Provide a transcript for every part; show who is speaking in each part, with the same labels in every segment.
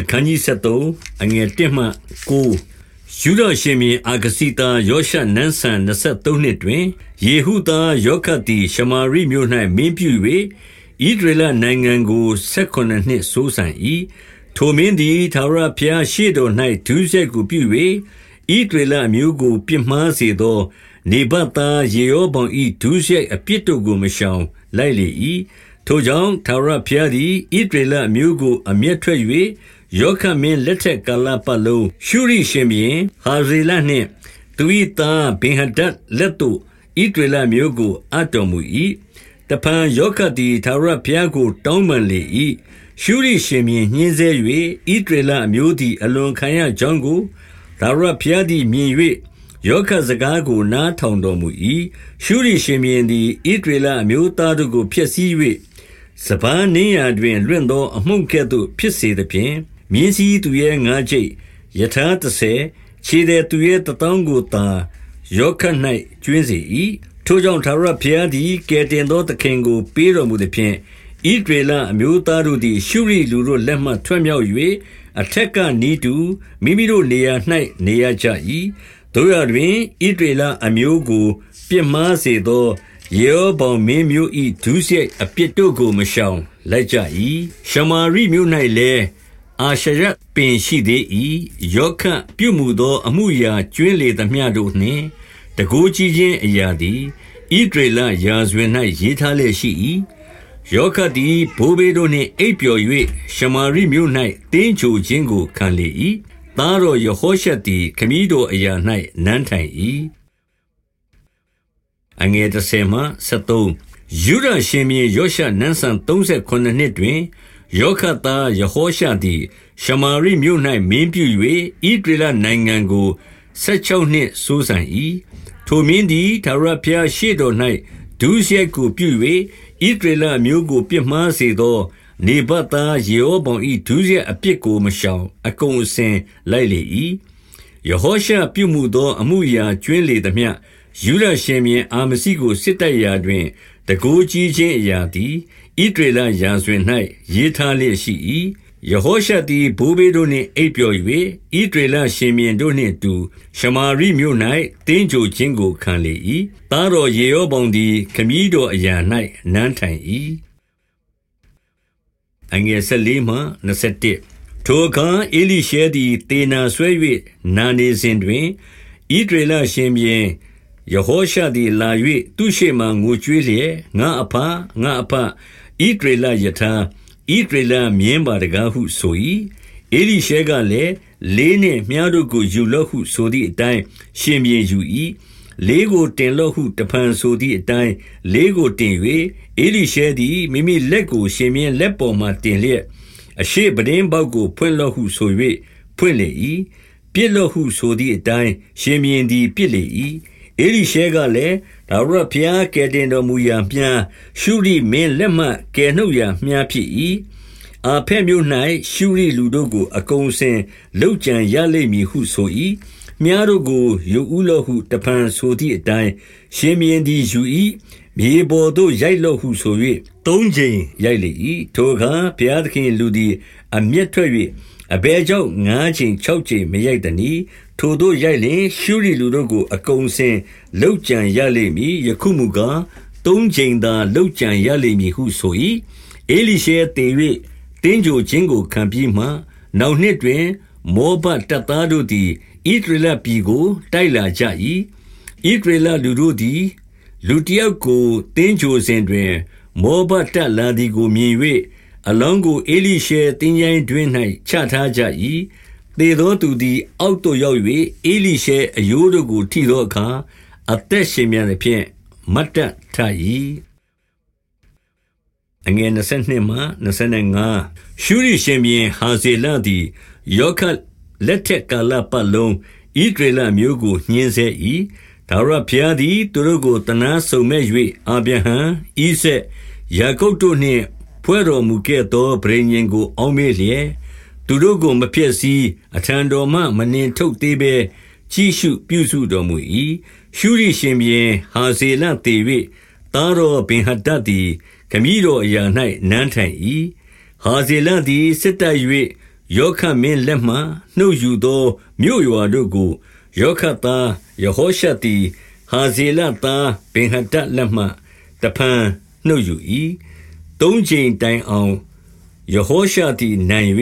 Speaker 1: အခန်းကြီး73အငယ်1မှ9ယူဒရှင်မြင်အာဂစီတာယောရှနန်းဆန်23နှစ်တွင်ယေဟုသားယောခတ်သည်ရှမာရိမြို့၌မင်းပြု၍ဣဒရလနိုင်ငံကို18နှစ်စိုးစံ၏ထိုမင်းသည်သာရဖျားရှိတော်၌ဒုစရိုက်ကိုပြု၍ဣဒရလမျိုးကိုပြစ်မှားစေသော နေဘတ်သားယေရောဗောင်၏ဒုစရိုက်အပြစ်တို့ကိုမရှောင်လိုက်လေ၏ထိုကြောင့်ထာဝရဘုရားသည်ဣသရေလအမျိုးကိုအမျက်ထွက်၍ ယောခတ်မင်းလက်ထက်ကာလပတ်လုံးရှုရိရှင်ဘုရင်ဟာဇေလနှင့်သူ၏သားဗင်္ဟာဒဒ်လက်သို့ဣသရေလအမျိုးကိုအပ်တော်မူ၏။တဖန်ယောခတ်သည်ထာဝရဘုရားကို တောင်းပန်လေ၏။ရှုရိရှင်ဘုရင်ညှဉ်းဆဲ၍ဣသရေလအမျိုးသည်အလွန်ခံရကြောင်းကိုထာဝရဘုရားသည်မြင်၍ယောခတ်စကားကိုနားထောင်တော်မူ၏။ရှုရိရှင်ဘုရင်သည်ဣသရေလအမျိုးသားတို့ကိုဖျက်ဆီး၍စပါးနင်းရာတွင်လွင့်သောအမှုန့်ကဲ့သို့ဖြစ်စေသဖြင့် မြင်းစည်းသူရဲ့ငါးကျိတ်ယထာတဆေခြေတဲ့သူရဲ့တတောင်းကိုသာယောခတ်၌ကျွင်းစေ၏ထိုကြောင့်သာရဘုရားသည်ကယ်တင်သောသခင်ကို ပေးတော်မူသည်ဖြင့်ဣဒရေလအမျိုးသားတို့သည် ရှုရိလူတို့လက်မှထွက်မြောက်၍အထက်ကနီးတူမိမိတို့နေရာ၌နေရကြ၏တို့ရတွင်ဣဒရေလအမျိုးကိုပြစ်မှားစေသောယေရောဗောင်မင်းမျိုး၏ဒုစရိုက်အပြစ်တို့ကိုမရှောင်လိုက်ကြ၏ရှမာရိမြို့၌လည်း အာရှရပင်ရှိသေး၏ယောခတ်ပြုမှုသောအမှုရာကျွင်းလေသမျှတို့နှင့်တကိုးကြီးခြင်းအရာသည်ဣဒရေလရာဇဝင်၌ရေးထားလျက်ရှိ၏ယောခတ်သည်ဘိုးဘေးတို့နှင့်အိပ်ပျော်၍ရှမာရိမြို့၌တင်းချိုခြင်းကိုခံလေ၏သားတော်ယေဟောရှသည်ခမည်းတော်အရာ၌နန်းထိုင်၏အငယ်30မှ73ယူဒရှင်မြေယောရှနန်းဆန်38နှစ်တွင် ယောခတ်သားယေဟောရှသည် ရှမာရိမြို့၌မင်းပြု၍ဣဒရလနိုင်ငံကို16နှစ်စိုးစံ၏ထိုမင်းသည်သာရဖျားရှေ့တော်၌ဒုစရိုက်ကိုပြု၍ဣဒရလမျိုးကို ပြစ်မှားစေသော နေဘတ်သား ယေဟောဗောင်၏ဒုစရိုက်အပြစ်ကို မရှောင် အကုန်အစင်လိုက်လေ၏ယေဟောရှပြုမှုသော အမှုရာကျွင်းလေသမျှယူဒရှင်ဘုရင်အာမဇိကို စစ်တိုက်ရာတွင် တန်ခိုးကြီးခြင်းအရာသည် ဣသရေလရာဇဝင်၌ရေးထားလျက်ရှိ၏။ယဟောရှသည်ဘိုးဘေးတို့နှင့်အိပ်ပျော်၍ဣသရေလရှင်ဘုရင်တို့နှင့်အတူရှမာရိမြို့၌သင်္ဂြိုဟ်ခြင်းကိုခံလေ၏။သားတော်ယေရောဗောင်သည်ခမည်းတော်အရာ၌နန်းထိုင်၏။ထိုအခါဧလိရှဲသည်သေနာစွဲ၍နာနေစဉ်တွင်ဣသရေလရှင်ဘုရင်ယဟောရှသည်လာ၍သူရှေ့မှငိုကြွေးလျက်ငါအဖငါအဖ ဣဒရေလယထာဣဒရေလမြင်းပါတကားဟုဆို၏အေလိရှဲကလည်းလေးနှင့်မြားတို့ကိုယူလော့ဟုဆိုသည့်အတိုင်းရှင်ပြေယူ၏လေးကိုတင်လော့ဟုတဖန်ဆိုသည့်အတိုင်းလေးကိုတင်၍အေလိရှဲသည်မိမိလက်ကိုရှင်မြင်းလက်ပေါ်မှတင်လျက်အရှိပဒင်းပေါက်ကိုဖွင့်လော့ဟုဆို၍ဖွင့်လေ၏ပြစ်လော့ဟုဆိုသည့်အတိုင်းရှင်မြင်းသည်ပြစ်လေ၏ ဧလိရှဲကလည်း ထာဝရဘုရား ကယ်တင်တော်မူရာမြား ရှုရိမင်းလက်မှ ကယ်နှုတ်ရာမြားဖြစ်၏အာဖက်မြို့၌ရှုရိလူတို့ကို အကုန်စင်လောက်ကြံရလိမ့်မည်ဟုဆို၏မြားတို့ကို ယူဦးလော့ဟု တဖန်ဆိုသည့်အတိုင်း ရှင်မြင်းသည် ယူ၏မြေပေါ်သို့ ရိုက်လော့ဟုဆို၍သုံးချိန်ရိုက်လေ၏ထိုအခါ ဘုရားသခင်လူသည် အမျက်ထွက်၍အဘဲကြောင့် ငါးချိန်၆ချိန်မရိုက်တနီ ထိုတို့ရိုက်လျင် ရှုရီလူတို့ကို အကုန်စင်လောက်ကြံရလိမ့်မည် ယခုမူကား သုံးချိန်သာလောက်ကြံရလိမ့်မည်ဟုဆို၏အေလိရှေတေ၍တင်းကြိုခြင်းကို ခံပြီးမှ နောက်နှစ်တွင် မောဘတပ်သားတို့သည်ဣဒရလပြည်ကို တိုက်လာကြ၏ဣဒရလလူတို့သည် လူတယောက်ကိုတင်းကြိုစဉ်တွင် မောဘတပ်လာသည်ကိုမြင်၍အလောင်းကိုအေလိရှေတင်းကြိုင်းတွင်၌ချထားကြ၏ သေသောသူသည် အောက်သို့ရောက်၍ဧလိရှဲအရိုးတို့ကို ထိသောအခါ အသက်ရှင်ပြန်သဖြင့် မတ်တတ်ထ၏အငယ်22မှ25ရှုရိရှင်ပြန်ဟာဇေလသည် ယောခတ်လက်ထက် ကာလပတ်လုံးဣဒရေလမျိုးကို ညှင်းဆဲ၏ဒါရဖျားသည် သူတို့ကိုတနာဆုံမဲ့၍အာဗြဟံဣဆက် ယာကုပ်တို့နှင့် ဖွဲ့တော်မူခဲ့သောဗြိဉ္ဉ်ကို အောင်းမေလျက် သူတို့ကိုမဖျက်ဆီးအထံတော်မှမနှင်ထုတ်သေးဘဲကြည့်ရှုပြုစုတော်မူ၏ရှုရိရှင်ဘင်ဟာဇေလတေ၍သားတော်ဘင်ဟဒတ်သည်ခမည်းတော်အရာ၌နန်းထိုင်၏ဟာဇေလသည်စစ်တပ်၍ယောခမင်းလက်မှနှုတ်ယူသောမြို့ရွာတို့ကိုယောခသားယေဟောရှသည်ဟာဇေလသားဘင်ဟဒတ်လက်မှတဖန်နှုတ်ယူ၏သုံးချိန်တိုင်အောင် ယဟောရှသည်နိုင်၍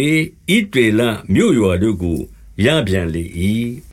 Speaker 1: ဣသရေလမြို့ရွာတို့ကို ရပြန်လေ၏။